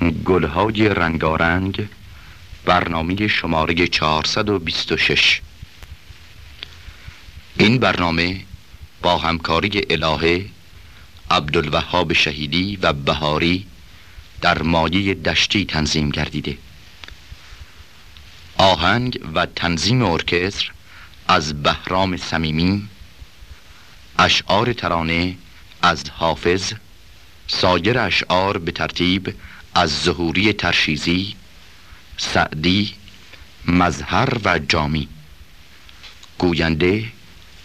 گلهای رنگارنگ برنامه شماره 426 این برنامه با همکاری الهه عبدالوهاب شهیدی و بهاری در مایه دشتی تنظیم گردیده. آهنگ و تنظیم ارکستر از بهرام صمیمی اشعار ترانه از حافظ سایر اشعار به ترتیب از ظهوری ترشیزی سعدی مظهر و جامی. گوینده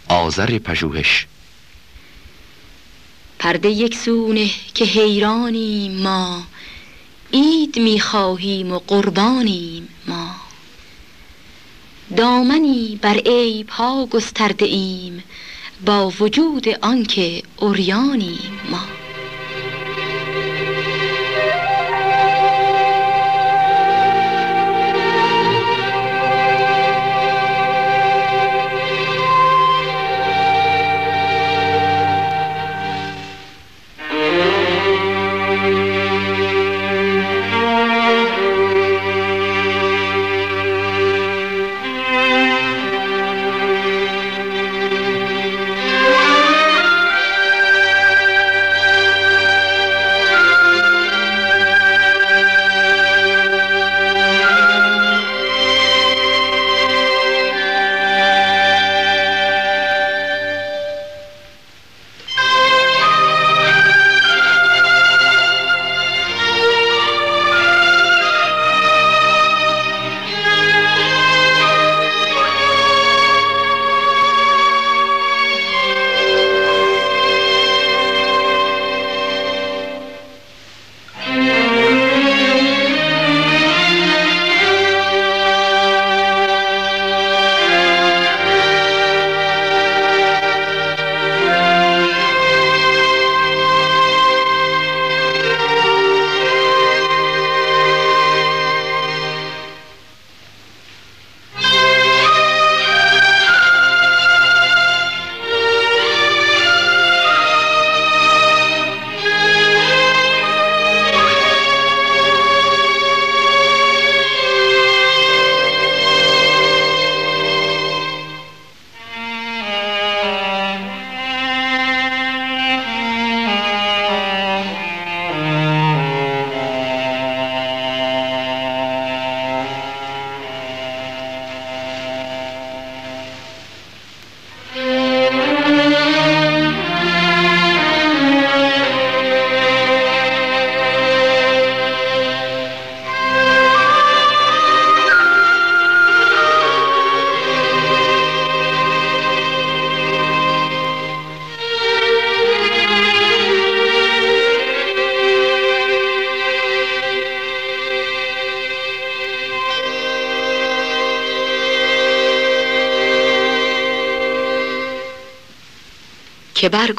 آذر پژوهش. پرده یک سونه که حیرانیم ما. عید می‌خواهیم و قربانیم ما. دامنی بر عیب ها گسترده ایم. با وجود آنکه اوریانیم ما.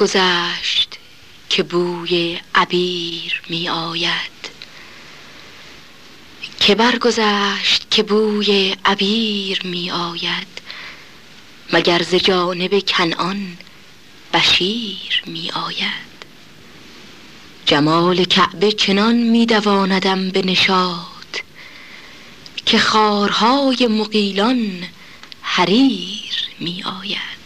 که برگذشت که بوی عبیر می آید. که برگذشت که بوی عبیر می آید. مگر ز جانب کنعان بشیر می آید. جمال کعبه چنان می دواندم به نشاط که خارهای مقیلان حریر می آید.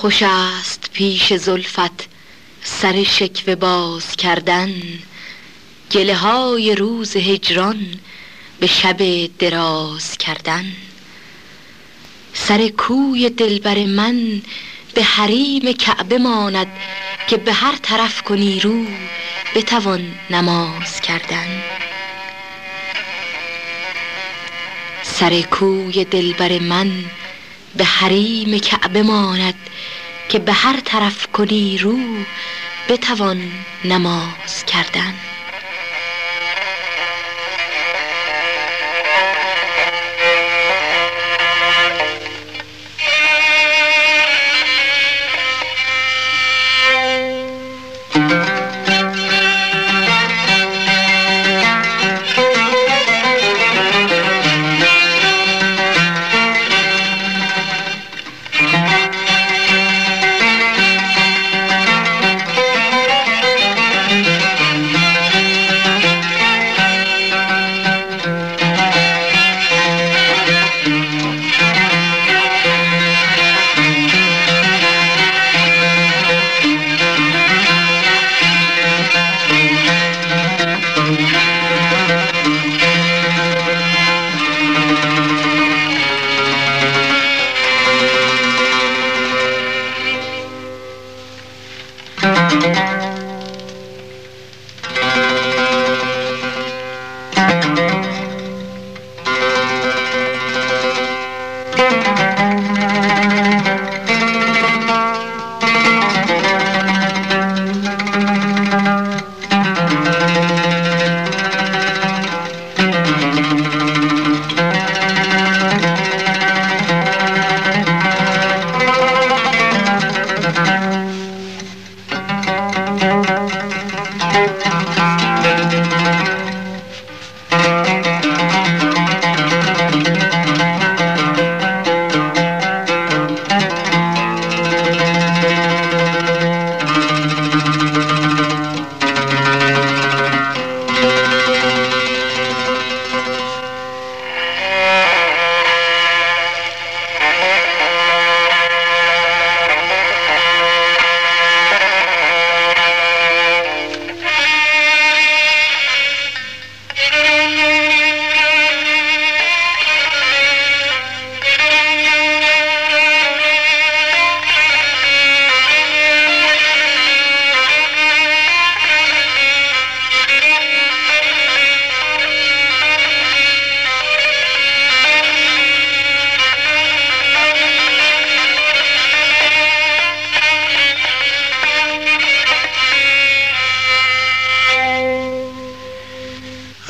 خوش است پیش زلفت سر شکوه باز کردن. گله های روز هجران به شب دراز کردن. سر کوی دلبر من به حریم کعبه ماند که به هر طرف کنی رو بتوان نماز کردن. سر کوی دلبر من به حریم کعبه ماند که به هر طرف کنی رو بتوان نماز کردن.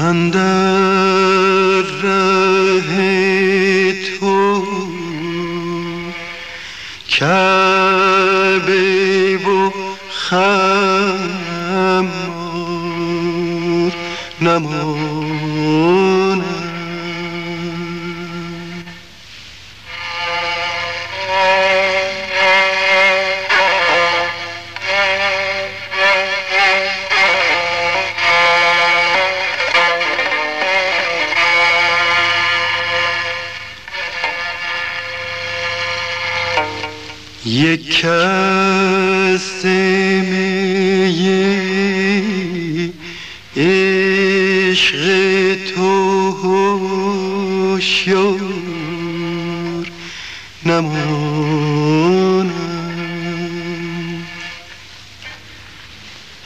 under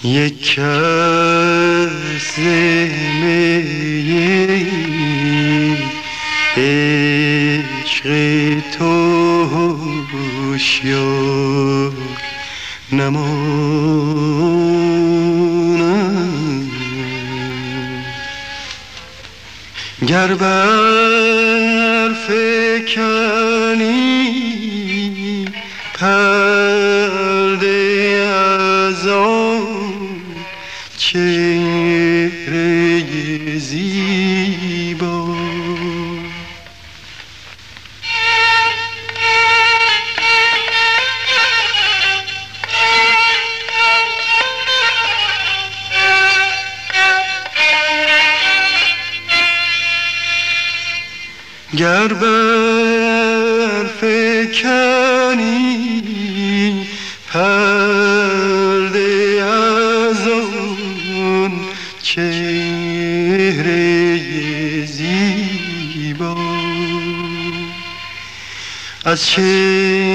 یک کس گر بر فکنی پرده از آن چهره زیبا. از چهره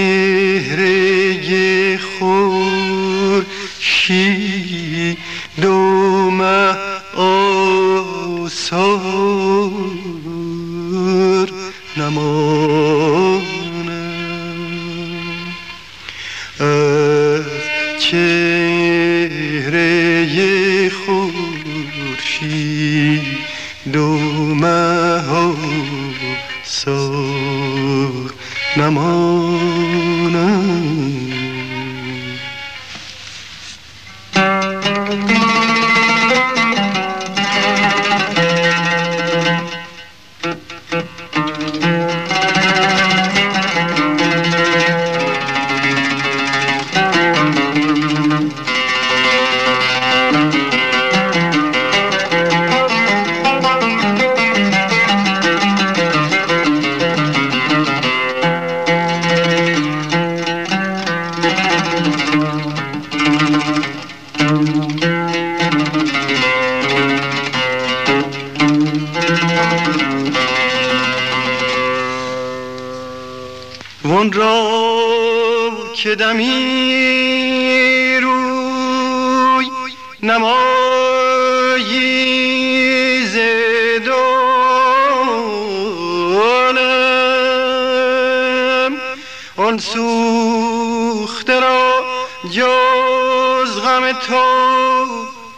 آن سوخته را جز غم تو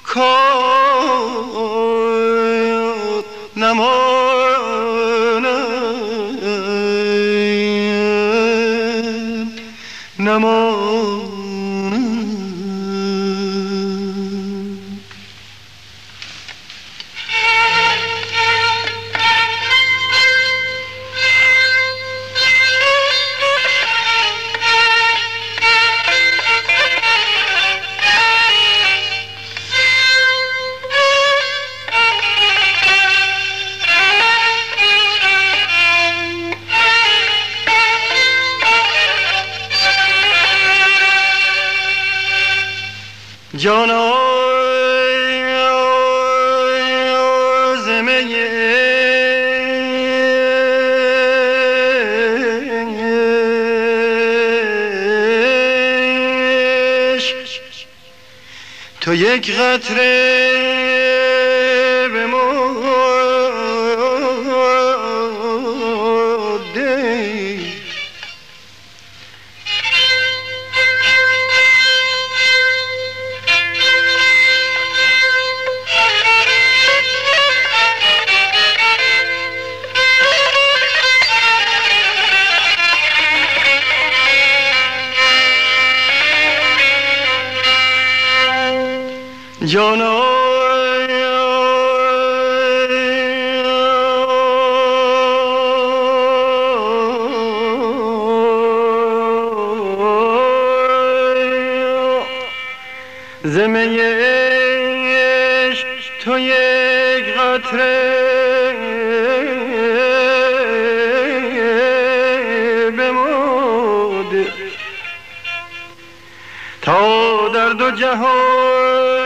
کار نمانم یک قطره زمه عشق تو یک قطره. بموده تا در دو جهان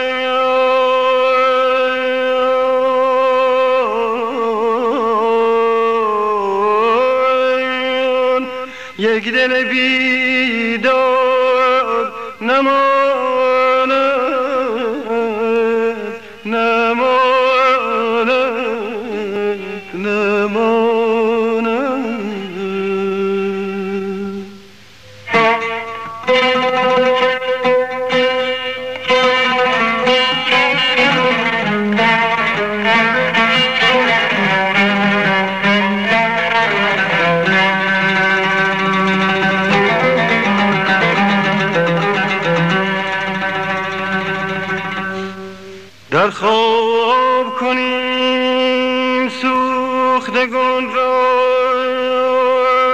در خواب کنیم سوختگان را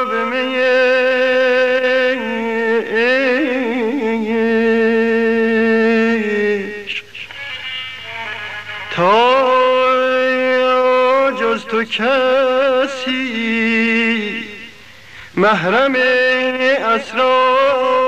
به می عشق. تا جز تو کسی محرم اسرار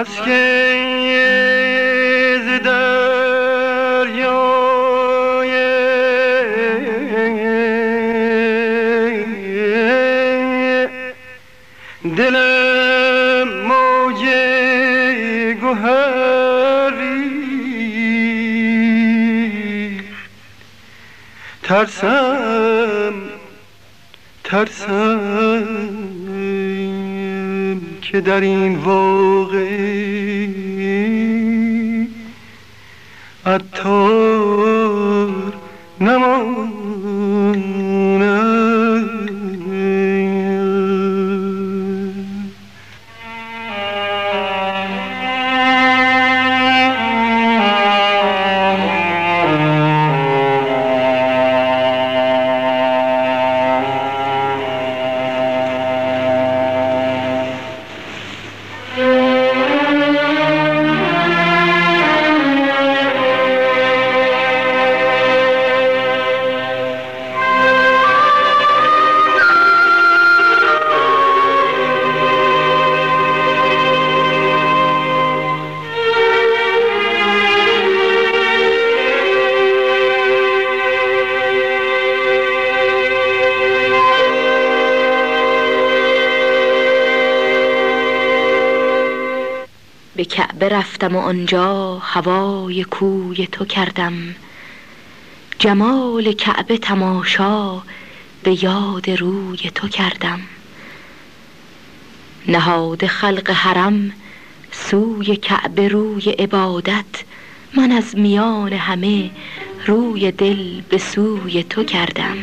بس که ز دریای دلم موج گوهری ترسم ترسم. که در این واقعی عطار رفتم و آنجا هوای کوی تو کردم. جمال کعبه تماشا به یاد روی تو کردم. نهاد خلق حرم سوی کعبه روی عبادت من از میان همه روی دل به سوی تو کردم.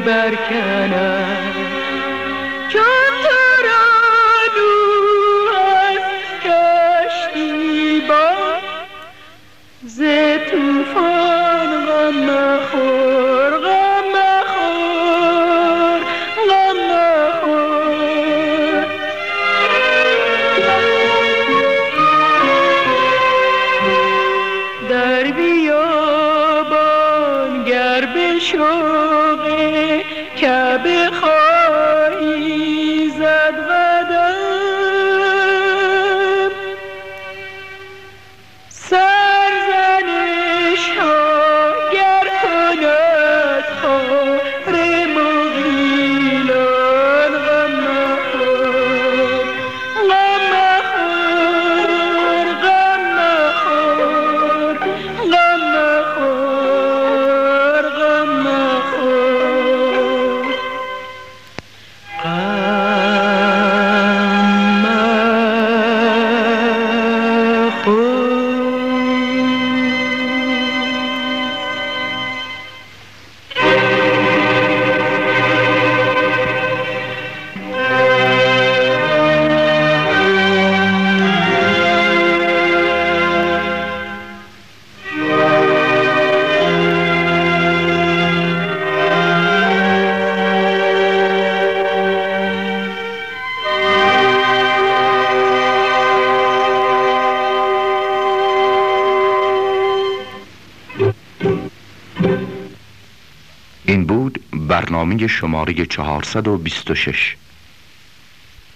می برکند چون تو را دو از کشتی با ز توفان غم مخور شماره 426